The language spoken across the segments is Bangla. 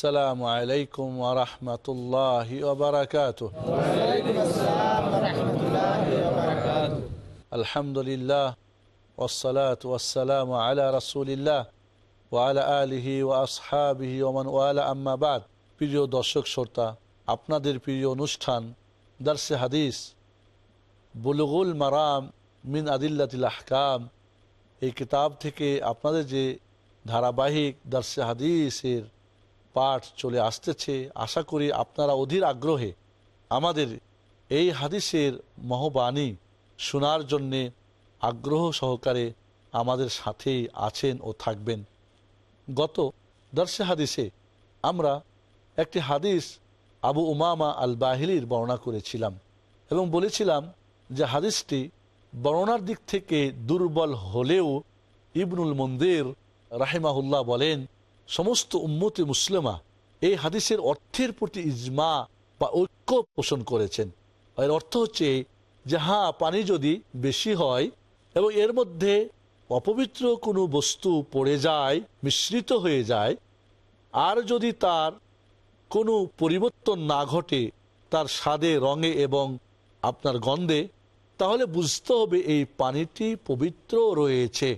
السلام عليكم ورحمة الله وبركاته الحمد لله والصلاة والسلام على رسول الله وعلى آله وأصحابه ومن والاه أما بعد প্রিয় দর্শক শ্রোতা আপনাদের প্রিয় অনুষ্ঠান দার্সে হাদিস বুলুগুল মারাম মিন আদিল্লাতিল আহকাম এই কিতাব থেকে আপনাদের যে ধারাবাহিক দার্সে হাদিসের পাঠ চলে আসতেছে। আশা করি আপনারা অধীর আগ্রহে আমাদের এই হাদিসের মহবাণী শোনার জন্যে আগ্রহ সহকারে আমাদের সাথেই আছেন ও থাকবেন। গত দর্শে হাদিসে আমরা একটি হাদিস আবু উমামা আল বাহিলির বর্ণনা করেছিলাম এবং বলেছিলাম যে হাদিসটি বর্ণনার দিক থেকে দুর্বল হলেও ইবনুল মন্দির রাহেমাহুল্লাহ বলেন সমস্ত উম্মতি মুসলিমা এই হাদিসের অর্থের প্রতি ইজমা বা ঐক্য পোষণ করেছেন। এর অর্থ হচ্ছে যে হ্যাঁ পানি যদি বেশি হয় এবং এর মধ্যে অপবিত্র কোনো বস্তু পড়ে যায়, মিশ্রিত হয়ে যায়, আর যদি তার কোনো পরিবর্তন না ঘটে, তার স্বাদে, রঙে এবং আপনার গন্ধে, তাহলে বুঝতে হবে এই পানিটি পবিত্র রয়েছে।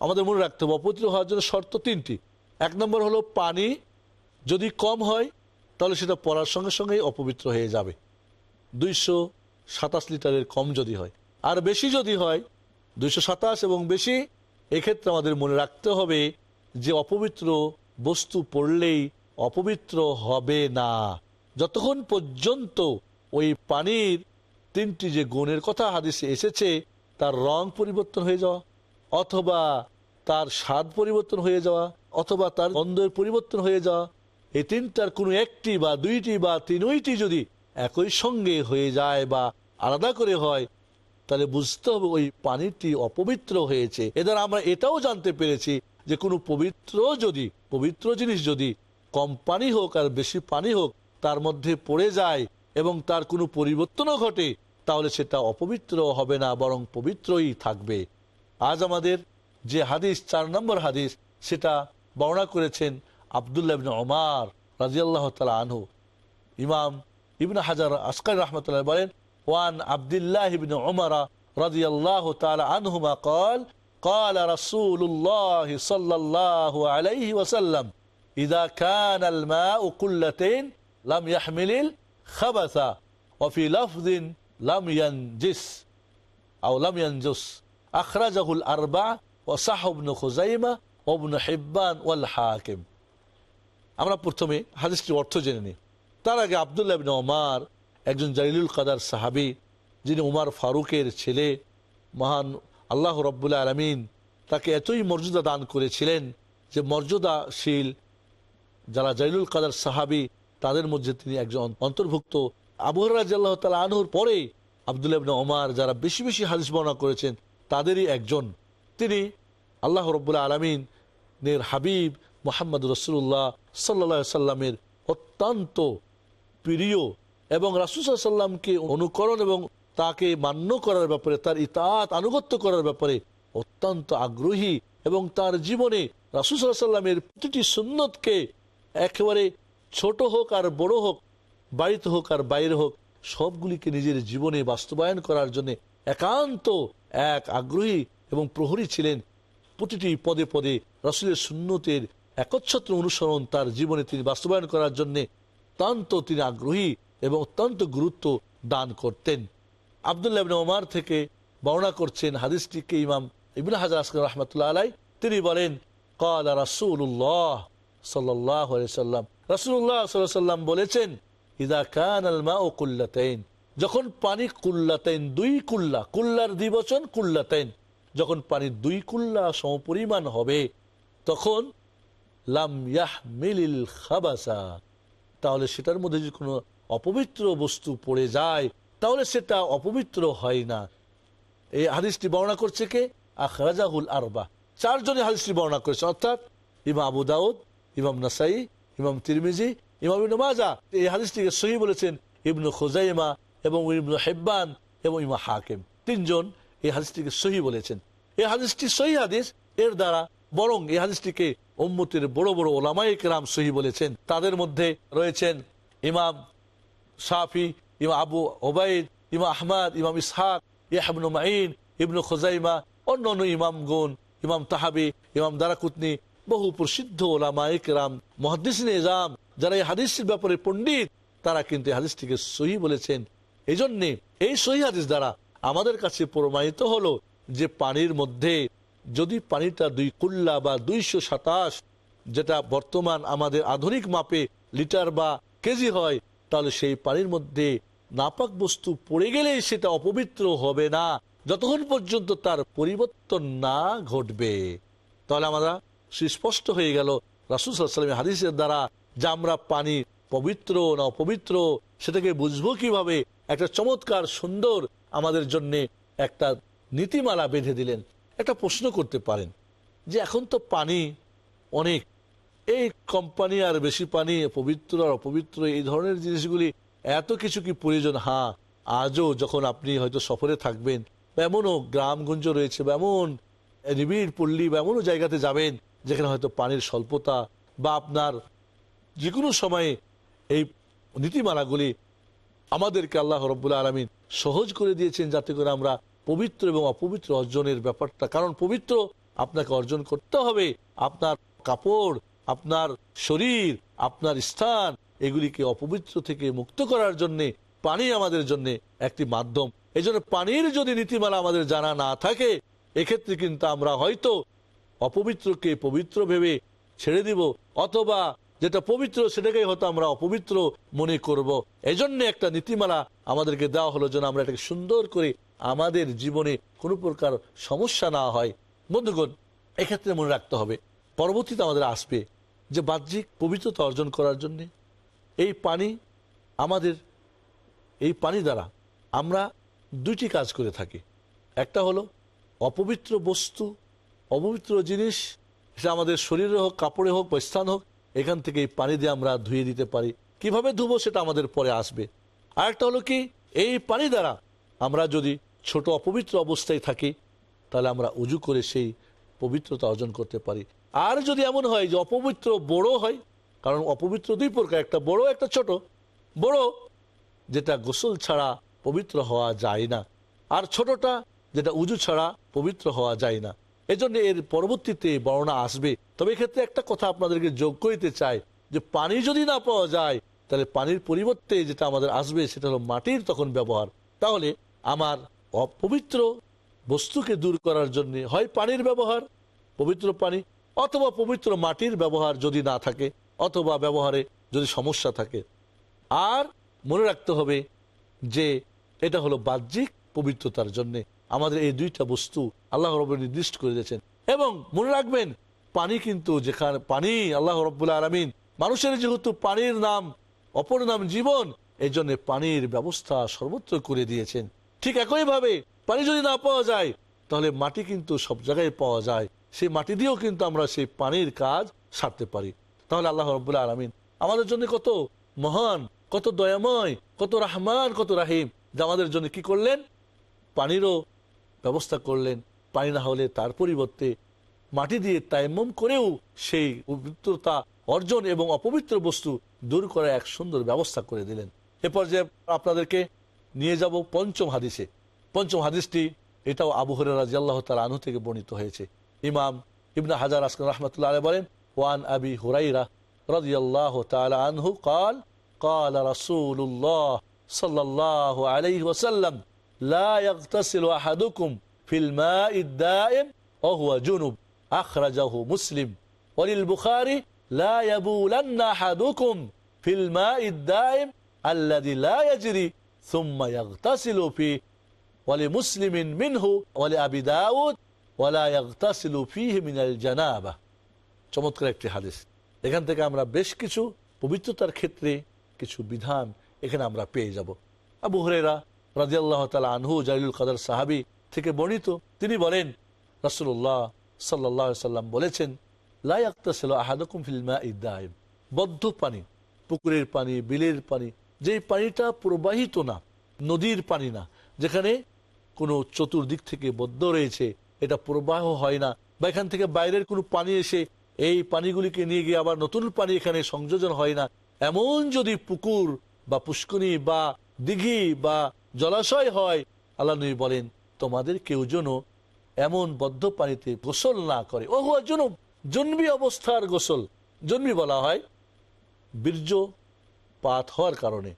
আমাদের মনে রাখতে হবে, অপবিত্র হওয়ার জন্য শর্ত তিনটি। এক নম্বর হলো পানি যদি কম হয়, তাহলে সেটা পড়ার সঙ্গে সঙ্গেই অপবিত্র হয়ে যাবে। দুইশো সাতাশ লিটারের কম যদি হয়। আর বেশি যদি হয়, দুইশো সাতাশ এবং বেশি, এক্ষেত্রে আমাদের মনে রাখতে হবে যে অপবিত্র বস্তু পড়লেই অপবিত্র হবে না। যতক্ষণ পর্যন্ত ওই পানির তিনটি যে গুণের কথা হাদিসে এসেছে, তার রং পরিবর্তন হয়ে যাওয়া, অথবা তার স্বাদ পরিবর্তন হয়ে যাওয়া অথবা তার গন্ধের পরিবর্তন হয়ে যাওয়া এই তিনটার কোনো একটি বা দুইটি বা তিনইটি যদি একই সঙ্গে হয়ে যায় বা আলাদা করে হয়, তাহলে বুঝতে হবে ওই পানিটি অপবিত্র হয়েছে। এদের আমরা এটাও জানতে পেরেছি যে কোনো পবিত্র যদি, পবিত্র জিনিস যদি কম পানি হোক আর বেশি পানি হোক, তার মধ্যে পড়ে যায় এবং তার কোনো পরিবর্তনও ঘটে, তাহলে সেটা অপবিত্র হবে না, বরং পবিত্রই থাকবে। আজ আমাদের যে হাদিস চার নম্বর হাদিস সেটা বর্ণনা করেছেন আবদুল্লাহ ইবিন ওমার রাজিয়াল্লাহ তালা আনহু ইমাম ইবন হাজার আসকার রহমতুল্লাহ বলেন ওয়ান আবদুল্লাহ ইবিন ওমরা রাজিয়াল্লাহ তালা আনহুমা কল قال رسول الله صلى الله عليه وسلم إذا كان الماء قلتين لم يحمل الخبث وفي لفظ لم ينجس أو لم ينجس أخرجه الأربع ওসাহবন খুজাইমা অবন হেব্বান ওয়াল হাকিম আমরা প্রথমে হাদিসটির অর্থ জেনে নিই। তার আগে আবদুল্লাহ বিন ওমার, একজন জালিলুল কাদার সাহাবি, যিনি উমার ফারুকের ছেলে, মহান আল্লাহ রব্বুল্লা আলমিন তাকে এতই মর্যাদা দান করেছিলেন যে মর্যাদাশীল যারা জাইলুল কাদার সাহাবি, তাদের মধ্যে তিনি একজন অন্তর্ভুক্ত। আবহরাজ্লাহ তালা আনহুর পরে আবদুল্লাবিন ওমার যারা বেশি বেশি হাদিস বর্ণনা করেছেন, তাদেরই একজন। তিনি আল্লাহ রব্বুল্লাহ আলমিন নের হাবিব মোহাম্মদ রসুল্লাহ সাল্লা সাল্লামের অত্যন্ত প্রিয় এবং রাসুল সাল্লামকে অনুকরণ এবং তাকে মান্য করার ব্যাপারে, তার ইতাত আনুগত্য করার ব্যাপারে অত্যন্ত আগ্রহী এবং তার জীবনে রাসুল সাল্লামের প্রতিটি সুন্নতকে একেবারে ছোট হোক আর বড় হোক, বাড়িতে হোক আর বাইরে হোক, সবগুলিকে নিজের জীবনে বাস্তবায়ন করার জন্য একান্ত এক আগ্রহী এবং প্রহরী ছিলেন প্রতিটি পদে পদে রসুলের শূন্যতের একচ্ছত্র অনুসরণ তার জীবনে তিনি বাস্তবায়ন করার জন্যে অত্যন্ত তিনি আগ্রহী এবং অত্যন্ত গুরুত্ব দান করতেন। আবদুল্লাহ ইবিন ওমার থেকে বর্ণনা করছেন হাদিসটিকে ইমাম ইবিন হাজার আসকাল রহমতুল্লাহ আলাই তিনি বলেন, কাল রাসুল্লাহ সাল্লাম। রাসুল্লাহ সাল্লাম বলেছেন, ইদা কান আলমা ও কুল্লাতেন যখন পানি কুল্লাতেন দুই কুল্লা, কুল্লার দ্বিবচন কুল্লাতেন যখন পানি দুই কুল্লা সমপরিমাণ হবে, তখন লাম ইয়াহ মিলিল খাবাসা, তাহলে সেটার মধ্যে যদি কোনো অপবিত্র বস্তু পড়ে যায়, তাহলে সেটা অপবিত্র হয় না। এই হাদিসটি বর্ণনা করছে কে? আখরাজাহুল আরবা। চারজনে হাদিসটি বর্ণনা করেছে, অর্থাৎ ইমাম আবু দাউদ, ইমাম নাসাই, ইমাম তিরমিজি, ইমাম ইবনু মাজা। এই হাদিসটিকে সহি বলেছেন ইবনু খোজাইমা এবং ইবনু হেব্বান এবং ইমা হাকিম। তিনজন এই হাদিসটিকে সহি বলেছেন। এই হাদিসটি সহি হাদিস, এর দ্বারা বরং এই হাদিসটিকে উম্মতের বড় বড় ওলামাই কেরাম সহি বলেছেন। তাদের মধ্যে রয়েছেন ইমাম সাফি ইমাম আবু ওবায়দ, ইমাম আহমদ, ইমাম ইসহাক ইয়াহবনু মাইন ইবনু খোজাইমা অন্য অন্য ইমামগুন ইমাম তাহাবি, ইমাম দারাকুতনি, বহু প্রসিদ্ধ ওলামায়ে কেরাম মহাদিসিন এজাম, যারা এই হাদিসের ব্যাপারে পণ্ডিত, তারা কিন্তু এই হাদিসটিকে সহি বলেছেন। এই জন্যে এই সহি হাদিস দ্বারা আমাদের কাছে প্রমাণিত হলো যে পানির মধ্যে যদি পানিটা দুই কুল্লা বা দুইশো সাতাশ, যেটা বর্তমান আমাদের আধুনিক মাপে লিটার বা কেজি হয়, তাহলে সেই পানির মধ্যে নাপাক বস্তু পড়ে গেলেই সেটা অপবিত্র হবে না। যতক্ষণ পর্যন্ত তার পরিবর্তন না ঘটবে। তাহলে আমরা সুস্পষ্ট হয়ে গেল, রাসুল সাল্লামের হাদিসের দ্বারা যে আমরা পানি পবিত্র না অপবিত্র, সেটাকে বুঝব কীভাবে? একটা চমৎকার সুন্দর আমাদের জন্য একটা নীতিমালা বেঁধে দিলেন। একটা প্রশ্ন করতে পারেন যে এখন তো পানি অনেক। এই কোম্পানি আর বেশি পানি, পবিত্র আর অপবিত্র, এই ধরনের জিনিসগুলি এত কিছু কি প্রয়োজন? হ্যাঁ আজও যখন আপনি হয়তো সফরে থাকবেন, বা এমনও গ্রামগঞ্জ রয়েছে, বা এমন নিবিড় পল্লী, বা এমনও জায়গাতে যাবেন যেখানে হয়তো পানির স্বল্পতা, বা আপনার যে কোনো সময়ে এই নীতিমালাগুলি আমাদেরকে আল্লাহ রব্বুল্লা আলমিন সহজ করে দিয়েছেন যাতে করে আমরা পবিত্র এবং অপবিত্র অর্জনের ব্যাপারটা, কারণ পবিত্র আপনাকে অর্জন করতে হবে। আপনার কাপড়, আপনার শরীর, আপনার স্থান, এগুলিকে অপবিত্র থেকে মুক্ত করার জন্য, পানি আমাদের জন্য একটি মাধ্যম। এই পানির যদি নীতিমালা আমাদের জানা না থাকে, এক্ষেত্রে কিন্তু আমরা হয়তো অপবিত্রকে পবিত্র ভেবে ছেড়ে দিব, অথবা যেটা পবিত্র সেটাকে হয়তো আমরা অপবিত্র মনে করব। এজন্য একটা নীতিমালা আমাদেরকে দেওয়া হলো যেন আমরা এটাকে সুন্দর করে আমাদের জীবনে কোনো প্রকার সমস্যা না হয় বন্ধুগণ, এক্ষেত্রে মনে রাখতে হবে, পরবর্তীতে আমাদের আসবে যে বাহ্যিক পবিত্রতা অর্জন করার জন্য এই পানি আমাদের, এই পানি দ্বারা আমরা দুইটি কাজ করে থাকি একটা হলো অপবিত্র বস্তু, অপবিত্র জিনিস, সেটা আমাদের শরীরে হোক, কাপড়ে হোক বা স্থান হোক এখান থেকে এই পানি দিয়ে আমরা ধুয়ে দিতে পারি। কীভাবে ধুবো সেটা আমাদের পরে আসবে। আরেকটা হলো কি, এই পানি দ্বারা আমরা যদি ছোট অপবিত্র অবস্থায় থাকি, তাহলে আমরা উজু করে সেই পবিত্রতা অর্জন করতে পারি। আর যদি এমন হয় যে অপবিত্র বড় হয়, কারণ অপবিত্র দুই প্রকার, একটা বড়, একটা ছোট। বড়, যেটা গোসল ছাড়া পবিত্র হওয়া যায় না। আর ছোটটা, যেটা উজু ছাড়া পবিত্র হওয়া যায় না। এজন্য এর পরবর্তীতে বর্ণনা আসবে। তবে এক্ষেত্রে একটা কথা আপনাদেরকে যোগ করিতে চাই, যে পানি যদি না পাওয়া যায়, তাহলে পানির পরিবর্তে যেটা আমাদের আসবে সেটা হলো মাটির তখন ব্যবহার। তাহলে আমার অপবিত্র বস্তুকে দূর করার জন্য হয় পানির ব্যবহার, পবিত্র পানি, অথবা পবিত্র মাটির ব্যবহার যদি না থাকে, অথবা ব্যবহারে যদি সমস্যা থাকে। আর মনে রাখতে হবে যে এটা হলো বাহ্যিক পবিত্রতার জন্য। আমাদের এই দুইটা বস্তু আল্লাহ রব নির্দিষ্ট করে দিয়েছেন। এবং মনে রাখবেন, পানি কিন্তু যেখানে, পানি আল্লাহ রব্বুল্লা আলমিন, মানুষের যেহেতু পানির নাম, অপর নাম জীবন এই জন্য পানির ব্যবস্থা সর্বত্র করে দিয়েছেন। ঠিক একইভাবে পানি যদি না পাওয়া যায়, তাহলে মাটি কিন্তু সব জায়গায় পাওয়া যায়। সেই মাটি দিয়েও কিন্তু আমরা সেই পানির কাজ সারতে পারি। তাহলে আল্লাহ রব্বুল্লাহ আলমিন আমাদের জন্য কত মহান, কত দয়াময়, কত রাহমান, কত রাহিম। যে আমাদের জন্য কি করলেন? পানিরও ব্যবস্থা করলেন পানি না হলে তার পরিবর্তে মাটি দিয়ে তাইমম করেও সেই পবিত্রতা অর্জন এবং অপবিত্র বস্তু দূর করার এক সুন্দর ব্যবস্থা করে দিলেন এ পর্যায়ে আপনাদেরকে নিয়ে যাব পঞ্চম হাদিসে পঞ্চম হাদিসটি এটাও আবু হরে রাজি আল্লাহ তাল আনু থেকে বর্ণিত হয়েছে ইমাম ইবনা হাজার আসকান রহমতুল্লাহ আলাই বলেন ওয়ান আবি হুরাইরা رضي الله تعالى عنه قال قال رسول الله صلى الله عليه وسلم لا يغتسل أحدكم في الماء الدائم وهو جنب أخرجه مسلم وللبخاري لا يبولن أحدكم في الماء الدائم الذي لا يجري ثم يغتسل فيه ولمسلم منه ولأبي داود ولا يغتسل فيه من الجنابة চমৎকার একটি হাদিস এখান থেকে আমরা বেশ কিছু পবিত্রতার ক্ষেত্রে কিছু বিধান এখানে আমরা পেয়ে যাব আবু হরেরা রাজিয়াল্লাহ তালা আনহু জাইলুল কাদার সাহাবি থেকে বর্ণিত, তিনি বলেন রাসুল্লাহ সাল্লাহ সাল্লাম বলেছেন লাইয়াক্তাসেল আহাদকুম ফিল্মা ইদ্দাইম বদ্ধ পানি, পুকুরের পানি, বিলের পানি, যেই পানিটা প্রবাহিত না, নদীর পানি না, যেখানে কোনো চতুর্দিক থেকে বদ্ধ রয়েছে, এটা প্রবাহ হয় না, বা এখান থেকে বাইরের কোনো পানি এসে এই পানিগুলিকে নিয়ে গিয়ে আবার নতুন পানি এখানে সংযোজন হয় না, এমন যদি পুকুর বা পুষ্কনি বা দিঘি বা জলাশয় হয়। আল্লাহ নবী বলেন, তোমাদের কেউ যেন এমন বদ্ধ পানিতে গোসল না করে। ও হুয়া জুনুব জন্মী অবস্থার গোসল। জন্মী বলা হয় বীর্য পাত হওয়ার কারণে,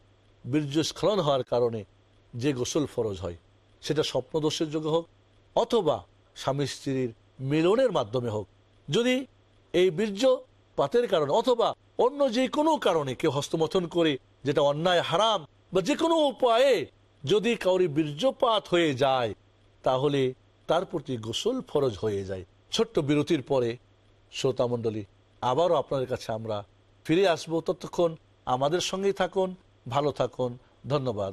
বীর্য স্খলন হওয়ার কারণে যে গোসল ফরজ হয়, সেটা স্বপ্নদোষের যোগে হোক অথবা স্বামী স্ত্রীর মিলনের মাধ্যমে হোক। যদি এই বীর্য পাতের কারণে অথবা অন্য যে কোনো কারণে কেউ হস্তমথন করে, যেটা অন্যায়, হারাম বা যে কোনো উপায়ে যদি কাউরি বীর্যপাত হয়ে যায়, তাহলে তার প্রতি গোসল ফরজ হয়ে যায়। ছোট্ট বিরতির পরে শ্রোতামণ্ডলী আবারও আপনাদের কাছে আমরা ফিরে আসব। ততক্ষণ আমাদের সঙ্গেই থাকুন, ভালো থাকুন, ধন্যবাদ।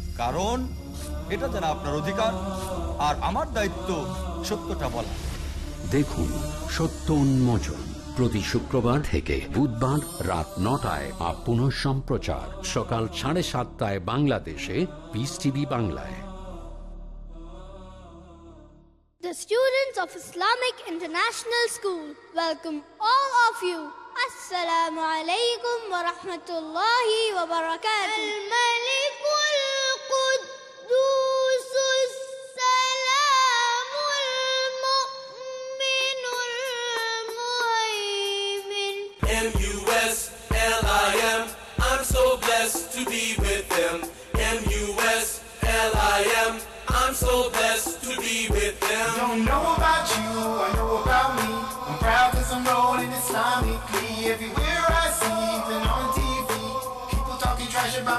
কারণ এটা যেন আপনার অধিকার আর আমার দায়িত্ব সত্যটা বলা দেখুন সত্য উন্মোচন প্রতি শুক্রবার থেকে বুধবার রাত নটায় বা পুনঃ সম্প্রচার সকাল সাড়ে সাতটায় বাংলাদেশে পিস টিভি বাংলায় The students of Islamic International School welcome all of you. Assalamu alaikum wa rahmatullahi wa barakatuh.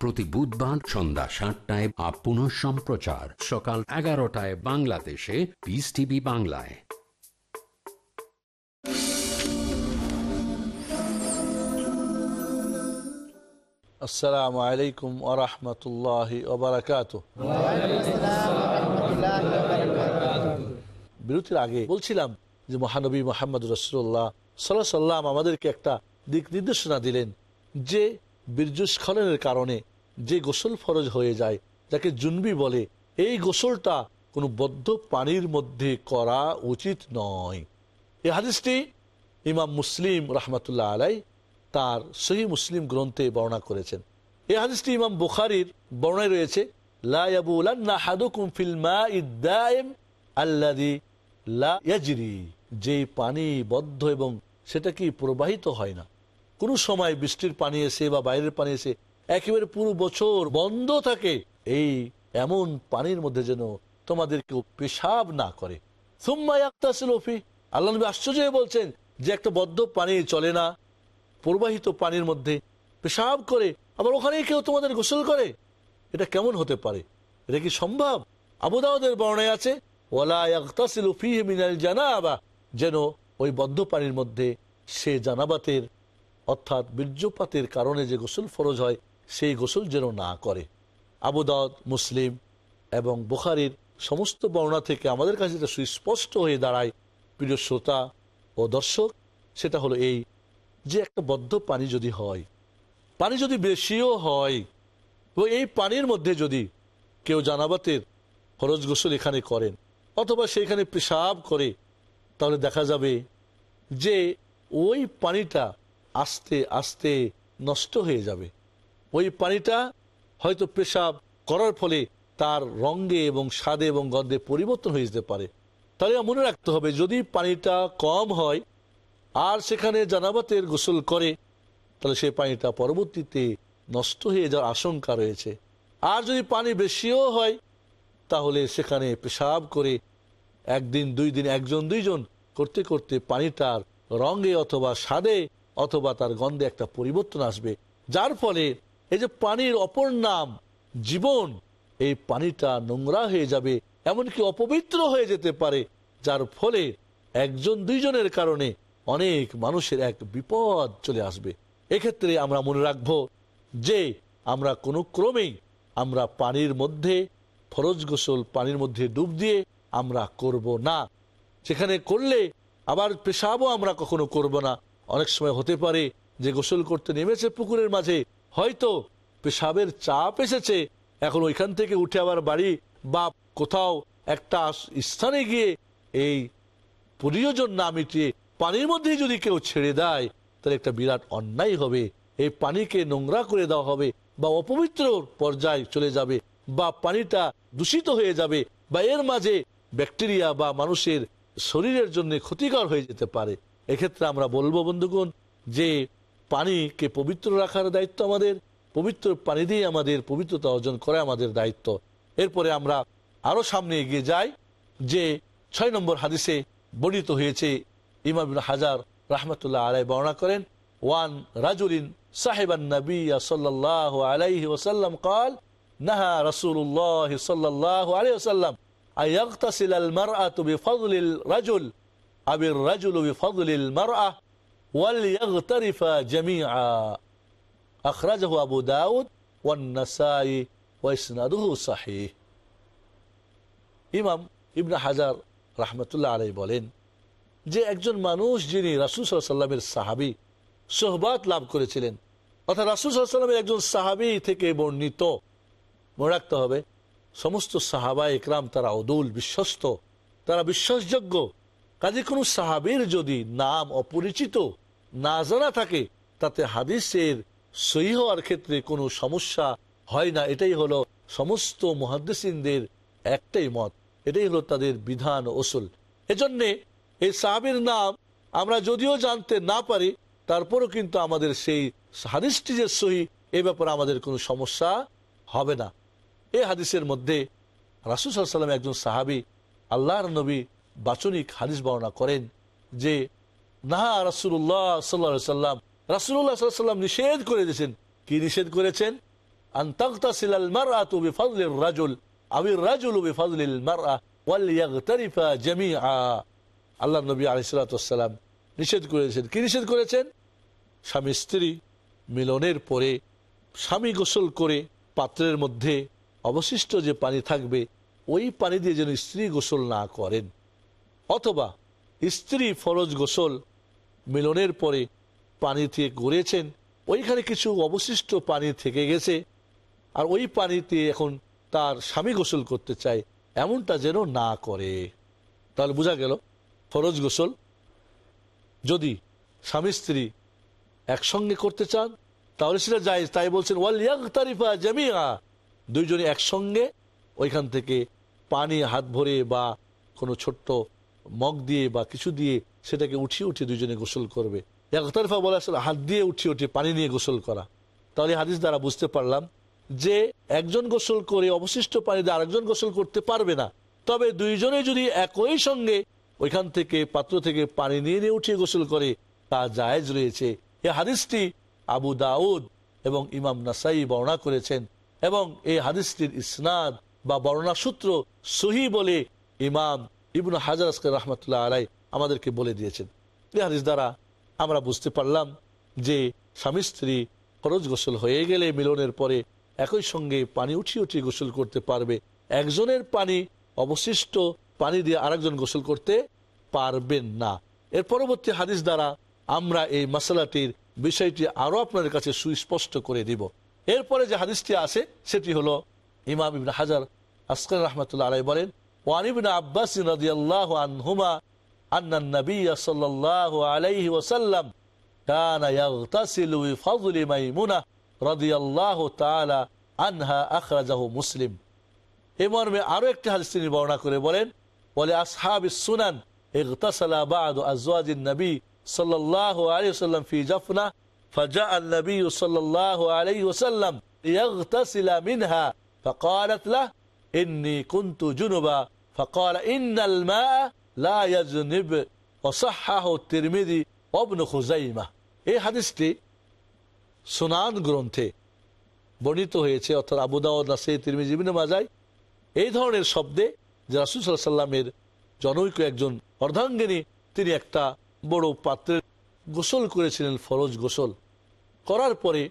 প্রতি বুধবার সন্ধ্যা সাতটায় আপ পুনঃ সম্প্রচার সকাল এগারোটায় বাংলাদেশে। পিস টিভি বাংলায়। আসসালামু আলাইকুম আরহামতুল্লাহ ওবরাকাত বিরতির আগে বলছিলাম যে মহানবী মোহাম্মদ রসুল্লাহ সাল্লাহ সাল্লাম আমাদেরকে একটা দিক নির্দেশনা দিলেন যে বীর্যস্খলনের কারণে যে গোসল ফরজ হয়ে যায়, যাকে জুনবি বলে, এই গোসলটা কোনো বদ্ধ পানির মধ্যে করা উচিত নয়। এই হাদিসটি ইমাম মুসলিম রহমতুল্লাহ আলাই তার সহি মুসলিম গ্রন্থে বর্ণনা করেছেন। এই হাদিসটি ইমাম বুখারির বর্ণায় রয়েছে যে পানি বদ্ধ এবং সেটা কি প্রবাহিত হয় না। কোনো সময় বৃষ্টির পানি এসে বা বাইরের পানি এসে একেবারে পুরো বছর বন্ধ থাকে। এই এমন পানির মধ্যে যেন তোমাদের কেউ পেশাব না করে। সুম্মা ইয়াক্তাসিল ফি। আল্লাহ নবী আশ্চর্য বলছেন যে একটা বদ্ধ পানি চলে না, প্রবাহিত পানির মধ্যে পেশাব করে, আবার ওখানেই কেউ তোমাদের গোসল করে। এটা কেমন হতে পারে? এটা কি সম্ভব? আবুদাউদের বর্ণায় আছে ওলা ইয়াগতাসিলু ফীহি মিনাল জানাবা। যেন ওই বদ্ধ পানির মধ্যে সে জানাবাতের, অর্থাৎ বীর্যপাতের কারণে যে গোসল ফরজ হয় সেই গোসল যেন না করে। আবুদাউদ মুসলিম এবং বুখারির সমস্ত বর্ণনা থেকে আমাদের কাছে যেটা সুস্পষ্ট হয়ে দাঁড়ায়, প্রিয় শ্রোতা ও দর্শক, সেটা হলো এই যে একটা বদ্ধ পানি যদি হয়, পানি যদি বেশিও হয় তো এই পানির মধ্যে যদি কেউ জানাবাতের ফরজ গোসল এখানে করেন অথবা সেখানে পেশাব করে, তাহলে দেখা যাবে যে ওই পানিটা আস্তে আস্তে নষ্ট হয়ে যাবে। ওই পানিটা হয়তো পেশাব করার ফলে তার রঙে এবং স্বাদে এবং গন্ধে পরিবর্তন হয়ে যেতে পারে। তাহলে মনে রাখতে হবে, যদি পানিটা কম হয় আর সেখানে জানাবাতের গোসল করে, তাহলে সেই পানিটা পরবর্তীতে নষ্ট হয়ে যাওয়ার আশঙ্কা রয়েছে। আর যদি পানি বেশিও হয়, তাহলে সেখানে পেশাব করে একদিন, দুই দিন, একজন, দুইজন করতে করতে পানিটার রঙে অথবা স্বাদে অথবা তার গন্ধে একটা পরিবর্তন আসবে। যার ফলে এই যে পানির অপর নাম, জীবন, এই পানিটা নোংরা হয়ে যাবে, এমনকি অপবিত্র হয়ে যেতে পারে, যার ফলে একজন দুইজনের কারণে অনেক মানুষের এক বিপদ চলে আসবে। এক্ষেত্রে আমরা মনে রাখব যে আমরা কোনো ক্রমেই আমরা পানির মধ্যে, ফরজ গোসল পানির মধ্যে ডুব দিয়ে আমরা করব না। সেখানে করলে আবার পেশাবও আমরা কখনো করব না। অনেক সময় হতে পারে যে গোসল করতে নেমেছে পুকুরের মাঝে হয়তো পেশাবের চাপ এসেছে। এখন ওইখান থেকে উঠে আবার বাড়ি। বা কোথাও একটা স্থানে গিয়ে এই প্রয়োজন না মিটিয়ে পানির মধ্যেই যদি কেউ ছেড়ে দেয়, তাহলে একটা বিরাট অন্যায় হবে। এই পানিকে নোংরা করে দেওয়া হবে বা অপবিত্র পর্যায়ে চলে যাবে বা পানিটা দূষিত হয়ে যাবে বা এর মাঝে ব্যাকটেরিয়া বা মানুষের শরীরের জন্য ক্ষতিকর হয়ে যেতে পারে। এক্ষেত্রে আমরা বলব বন্ধুগণ যে পানিকে পবিত্র রাখার দায়িত্ব আমাদের, পবিত্র পানি দিয়ে আমাদের পবিত্রতা অর্জন করা আমাদের দায়িত্ব। এরপরে আমরা আরও সামনে এগিয়ে যাই, যে ছয় নম্বর হাদিসে বর্ণিত হয়েছে ইমাবিন হাজার রাহমতুল্লাহ আলাই বর্ণনা করেন, ওয়ান রাজুলিন সাহেবান নবী কল, নাহা রসুল্লাহ আলাই ওসাল্লাম আবির ওয়ালিয়াগতারিফ জামিআ আখরাজাহু আবু দাউদ ওয়ান নাসাই ওয়া ইসনাদুহু সহিহ ইমাম ইবনে হাজার রাহমাতুল্লাহ আলাইহি বলেন যে একজন মানুষ যিনি রাসূল সাল্লাল্লাহু আলাইহি সাল্লামের সাহাবী, সোহবাত লাভ করেছিলেন, অর্থাৎ রাসুল সাল্লামের একজন সাহাবি থেকে বর্ণিত, মনে রাখতে হবে, সমস্ত সাহাবা একরাম তারা অদুল, বিশ্বস্ত, তারা বিশ্বাসযোগ্য কাজে কোনো সাহাবির যদি নাম অপরিচিত না জানা থাকে, তাতে হাদিসের সহি হওয়ার ক্ষেত্রে কোনো সমস্যা হয় না। এটাই হলো সমস্ত মহাদ্দেসিনদের একটাই মত। এটাই হলো তাদের বিধান ওসুল। এজন্যে এই সাহাবির নাম আমরা যদিও জানতে না পারি, তারপরও কিন্তু আমাদের সেই হাদিসটি যে সহি, এ ব্যাপারে আমাদের কোনো সমস্যা হবে না। এই হাদিসের মধ্যে রাসুল সাল্লাম একজন সাহাবি, আল্লাহর নবী বাচনিক হাদিস বর্ণনা করেন যে, নাহা রাসুল্লাহ সাল্লা সাল্লাম রাসুল্লাহ সাল্লাম নিষেধ করে দিয়েছেন। কি নিষেধ করেছেন? আল্লাহ নবী নিষেধ কি নিষেধ করেছেন? স্বামী স্ত্রী মিলনের পরে, স্বামী গোসল করে পাত্রের মধ্যে অবশিষ্ট যে পানি থাকবে, ওই পানি দিয়ে যেন স্ত্রী গোসল না করেন। অথবা স্ত্রী ফরজ গোসল মিলনের পরে পানি থেকে গড়েছেন, ওইখানে কিছু অবশিষ্ট পানি থেকে গেছে, আর ওই পানিতে এখন তার স্বামী গোসল করতে চায়, এমনটা যেন না করে। তাহলে বোঝা গেল, ফরজ গোসল যদি স্বামী স্ত্রী একসঙ্গে করতে চান, তাহলে সেটা যায় তাই বলছেন, ওয়াল ইয়াগ তারিফা জামিয়া দুইজনে একসঙ্গে ওইখান থেকে পানি, হাত ভরে বা কোনো ছোট্ট মগ দিয়ে বা কিছু দিয়ে সেটাকে উঠিয়ে উঠিয়ে দুইজনে গোসল করবে। একতরফা বলে আসলে হাত দিয়ে উঠিয়ে উঠিয়ে পানি নিয়ে গোসল করা। তাহলে হাদিস দ্বারা বুঝতে পারলাম যে একজন গোসল করে অবশিষ্ট পানি দিয়ে আরেকজন গোসল করতে পারবে না। তবে দুইজনে যদি একই সঙ্গে ওইখান থেকে পাত্র থেকে পানি নিয়ে নিয়ে উঠিয়ে গোসল করে, তা জায়েজ রয়েছে। এই হাদিসটি আবু দাউদ এবং ইমাম নাসাই বর্ণনা করেছেন এবং এই হাদিসটির ইসনাদ বা বর্ণনা সূত্র সহি বলে ইমাম ইবনু হাজার আসকার রহমতুল্লাহ আলাই আমাদেরকে বলে দিয়েছেন। এই হাদিস দ্বারা আমরা বুঝতে পারলাম যে স্বামী স্ত্রী খরচ গোসল হয়ে গেলে মিলনের পরে একই সঙ্গে পানি উঠিয়ে উঠিয়ে গোসল করতে পারবে। একজনের পানি অবশিষ্ট পানি দিয়ে আরেকজন গোসল করতে পারবেন না। এর পরবর্তী হাদিস দ্বারা আমরা এই মশলাটির বিষয়টি আরও আপনাদের কাছে সুস্পষ্ট করে দিব। এরপরে যে হাদিসটি আছে, সেটি হলো ইমাম ইবিন হাজার আসকার রহমতুল্লাহ আলাই বলেন ওয়ানিবিন আব্বাস রাদিয়াল্লাহু আনহুমা أن النبي صلى الله عليه وسلم كان يغتسل بفضل ميمونة رضي الله تعالى عنها أخرجه مسلم এই মর্মে আরো একটি হাদিস তিনি বর্ণনা করে বলেন বলে আসহাব সুনান اغتسل بعض أزواج النبي صلى الله عليه وسلم في جفنة فجاء النبي صلى الله عليه وسلم يغتسل منها فقالت له إني كنت جنبا فقال إن الماء لا يجنب وصححه الترمذي وابن خزيمة এই হাদিসটি সুনান গ্রন্থে বর্ণিত হয়েছে অর্থাৎ আবুদাউদ নাসে তিরমিজি ইবনে মাজায় এই ধরনের শব্দে যে রাসুল সাল্লাহ সাল্লামের জনৈক একজন অর্ধাঙ্গিনী তিনি একটা বড় পাত্রের গোসল করেছিলেন ফরজ গোসল করার পরে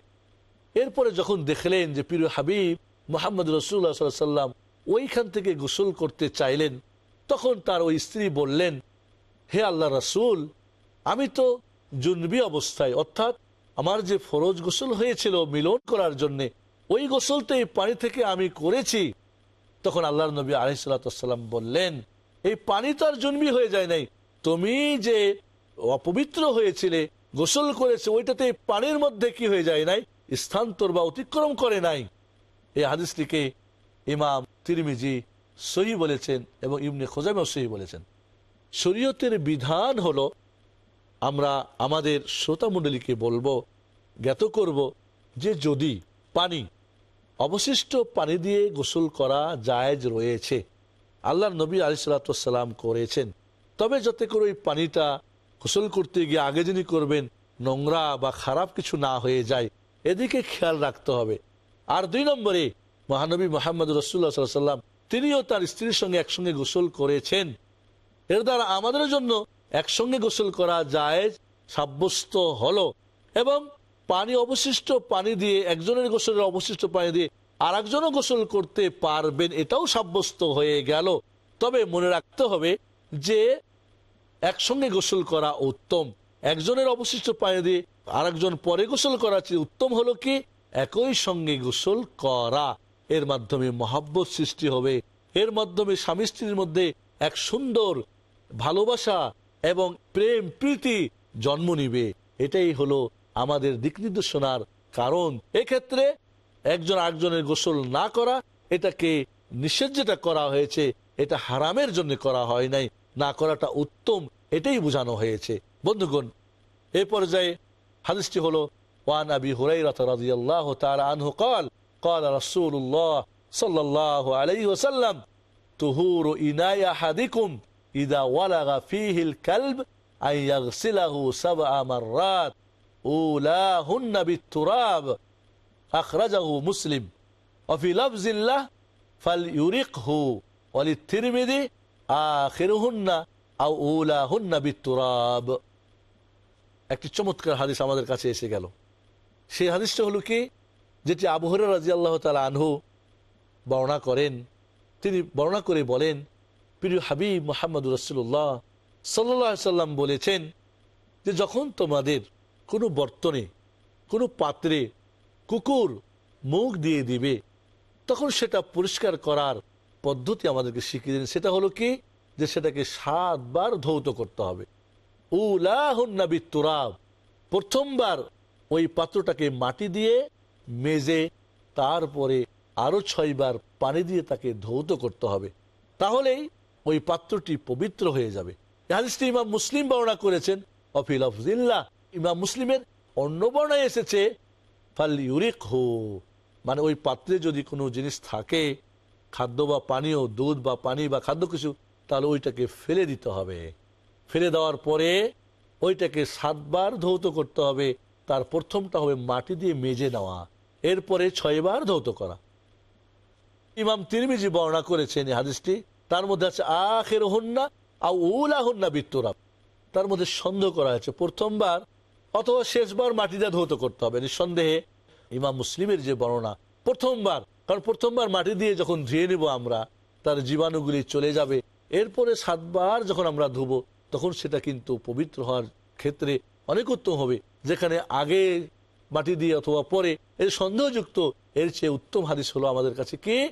এরপরে যখন দেখলেন যে পীর হাবিব মোহাম্মদ রসুল্লাহ সাল্লাম ওইখান থেকে গোসল করতে চাইলেন, তখন তার ওই স্ত্রী বললেন, হে আল্লাহ রাসুল, আমি তো জুনবি অবস্থায়, অর্থাৎ আমার যে ফরজ গোসল হয়েছিল মিলন করার জন্য, ওই গোসল তো এই পানি থেকে আমি করেছি। তখন আল্লাহ নবী আলহিসাল্লাম বললেন, এই পানি তো আর জন্মি হয়ে যায় নাই, তুমি যে অপবিত্র হয়েছিলে, গোসল করেছে, ওইটাতে পানির মধ্যে কি হয়ে যায় নাই? স্থান্তর বা অতিক্রম করে নাই। এই হাদিসটিকে ইমাম তিরমিজি সহি বলেছেন এবং ইমনে খোজামেও সহি বলেছেন। শরীয়তের বিধান হলো, আমরা আমাদের শ্রোতা মণ্ডলীকে বলব, জ্ঞাত করব যে যদি পানি, অবশিষ্ট পানি দিয়ে গোসল করা জায়জ রয়েছে আল্লাহ নবী আলি সাল্লাম করেছেন। তবে যাতে করে ওই পানিটা গোসল করতে গিয়ে আগে যিনি করবেন, নোংরা বা খারাপ কিছু না হয়ে যায়, এদিকে খেয়াল রাখতে হবে। আর দুই নম্বরে মহানবী মোহাম্মদ রসুল্লাহ সাল্লাম তিনিও তার স্ত্রীর সঙ্গে একসঙ্গে গোসল করেছেন। এর দ্বারা আমাদের জন্য একসঙ্গে গোসল করা জায়েজ, সাব্যস্ত হলো এবং পানি অবশিষ্ট পানি দিয়ে, একজনের গোসলের অবশিষ্ট পানি দিয়ে আর একজনও গোসল করতে পারবেন, এটাও সাব্যস্ত হয়ে গেল। তবে মনে রাখতে হবে যে একসঙ্গে গোসল করা উত্তম। একজনের অবশিষ্ট পানি দিয়ে আরেকজন পরে গোসল করা উত্তম হলো কি? একই সঙ্গে গোসল করা। এর মাধ্যমে মহাব্বত সৃষ্টি হবে। এর মাধ্যমে স্বামী স্ত্রীর মধ্যে এক সুন্দর ভালোবাসা এবং প্রেম প্রীতি জন্ম নিবে। এটাই হলো আমাদের দিক নির্দেশনার কারণ। এক্ষেত্রে একজন আরেকজনের গোসল না করা, এটাকে নিষেধ যেটা করা হয়েছে, এটা হারামের জন্য করা হয় নাই। না করাটা উত্তম, এটাই বোঝানো হয়েছে। বন্ধুগণ, এ পর্যায়ে হাদিসটি হলো ওয়ান আবি হুরাই রাত রাজিয়াল্লাহ তার আনহকাল قال رسول الله صلى الله عليه وسلم তুহুর ইনাই আহাদিকুম ইদা ওয়ালাগা ফিহিল কালব আই ইয়াগসিলাহু সাবআ মাররাত উলাহুন্না বিতুরাব আখরাজাহু মুসলিম وفي لفظ الله فليرقه وللترمذي آخرهن أو أولاهن بالتراب একটি চমৎকার হাদিস আমাদের কাছে এসে গেল সেই হাদিসটা হলো কি যেটি আবহর রাজি আল্লাহ তালা আনহু বর্ণনা করেন, তিনি বর্ণনা করে বলেন, প্রিয় হাবিব মোহাম্মদ রসুল্লাহ সাল্লাহ সাল্লাম বলেছেন যে যখন তোমাদের কোনো বর্তনে, কোনো পাত্রে কুকুর মুখ দিয়ে দিবে, তখন সেটা পরিষ্কার করার পদ্ধতি আমাদেরকে শিখিয়ে দিন সেটা হলো কি? যে সেটাকে সাতবার ধৌত করতে হবে। উলাহন্নাবি তুরাব প্রথমবার ওই পাত্রটাকে মাটি দিয়ে মেজে তারপরে আরও ছয়বার পানি দিয়ে তাকে ধৌত করতে হবে। তাহলেই ওই পাত্রটি পবিত্র হয়ে যাবে। ইমাম মুসলিম বর্ণনা করেছেন। অফিল আফজিল্লাহ ইমাম মুসলিমের অন্য বর্ণায় এসেছে, ফাল ইউরিক হো মানে ওই পাত্রে যদি কোনো জিনিস থাকে, খাদ্য বা পানীয়, দুধ বা পানি বা খাদ্য কিছু, তাহলে ওইটাকে ফেলে দিতে হবে। ফেলে দেওয়ার পরে ওইটাকে সাতবার ধৌত করতে হবে। তার প্রথমটা হবে মাটি দিয়ে মেজে নেওয়া। এরপরে ছয়বার ধৌত করা। ইমাম তিরমিজি বর্ণনা করেছেন হাদিসটি, তার মধ্যে আছে আখের হন্না আর উলা হন্না বিত্তরাব। তার মধ্যে সন্দেহ করা হয়েছে, প্রথমবার অথবা শেষবার মাটি দিয়ে ধৌত করতে হবে। নিঃসন্দেহে ইমাম মুসলিমের যে বর্ণনা, প্রথমবার, কারণ প্রথমবার মাটি দিয়ে যখন ধুয়ে নেব আমরা, তার জীবাণুগুলি চলে যাবে। এরপরে সাতবার যখন আমরা ধুবো, তখন সেটা কিন্তু পবিত্র হওয়ার ক্ষেত্রে অনেক উত্তম হবে, যেখানে আগে মাটি দিয়ে অথবা পরে। এর সন্দেহযুক্ত, এর চেয়ে উত্তম হাদিস হলো আমাদের কাছে কি?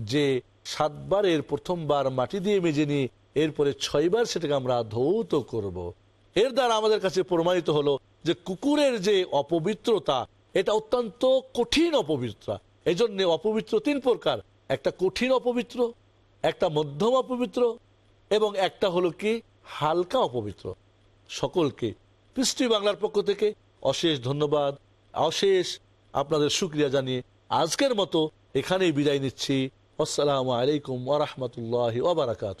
যে সাতবার এর প্রথমবার মাটি দিয়ে মেজে নিয়ে এরপরে ছয়বার সেটাকে আমরা ধৌত করব। এর দ্বারা আমাদের কাছে প্রমাণিত হলো যে কুকুরের যে অপবিত্রতা, এটা অত্যন্ত কঠিন অপবিত্রা। এই জন্য অপবিত্র তিন প্রকার। একটা কঠিন অপবিত্র, একটা মধ্যম অপবিত্র এবং একটা হলো কি? হালকা অপবিত্র। সকলকে, পৃষ্টি বাংলার পক্ষ থেকে অশেষ ধন্যবাদ। অশেষ আপনাদের সুক্রিয়া জানিয়ে আজকের মতো এখানেই বিদায় নিচ্ছি। আসসালামু আলাইকুম ওরহমতুল্লাহ ওবরাকাত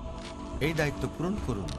এই দায়িত্ব পূরণ করুন।